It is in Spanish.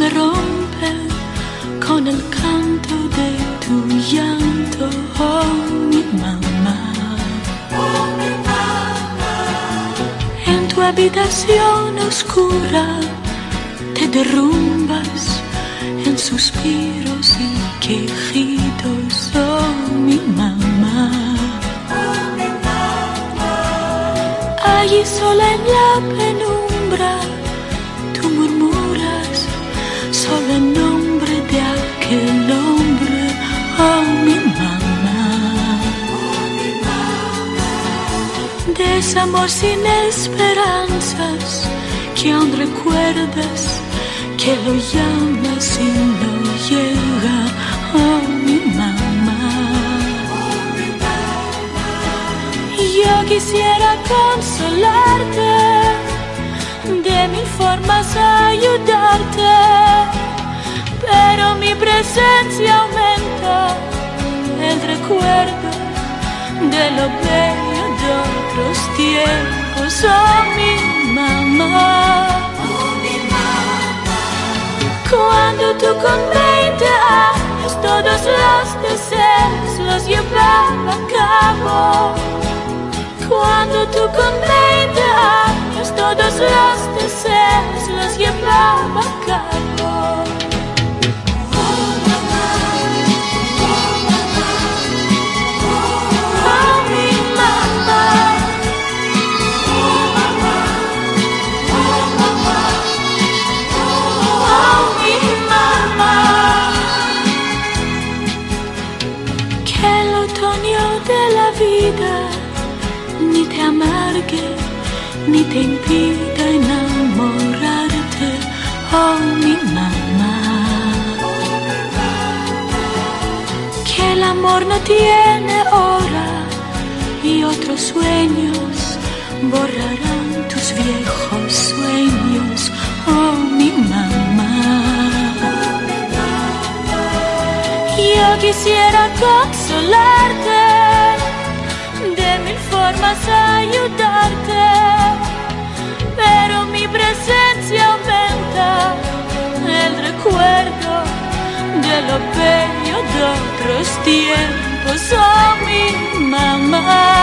me rompe con el canto de tu llanto, oh mi mamá. En tu habitación oscura te derrumbas en suspiros y quejidos, oh mi mamá. Allí sola en la penumbra, Desamor sin esperanzas que aún recuerdas que lo llamas y no llega, oh mi mamá. Yo quisiera consolarte, de mil formas ayudarte, pero mi presencia aumenta el recuerdo de lo de otros tiempos, oh mi mamá. Cuando tú con 20 años todos los deseos los llevaba a cabo. Cuando tú con 20 años todos los deseos los llevaba a cabo. Ni te impida enamorarte, oh mi mamá. Que el amor no tiene hora y otros sueños borrarán tus viejos sueños, oh mi mamá. Yo quisiera consolarte, mil formas ayudarte, pero mi presencia aumenta el recuerdo de lo bello de otros tiempos, oh mi mamá.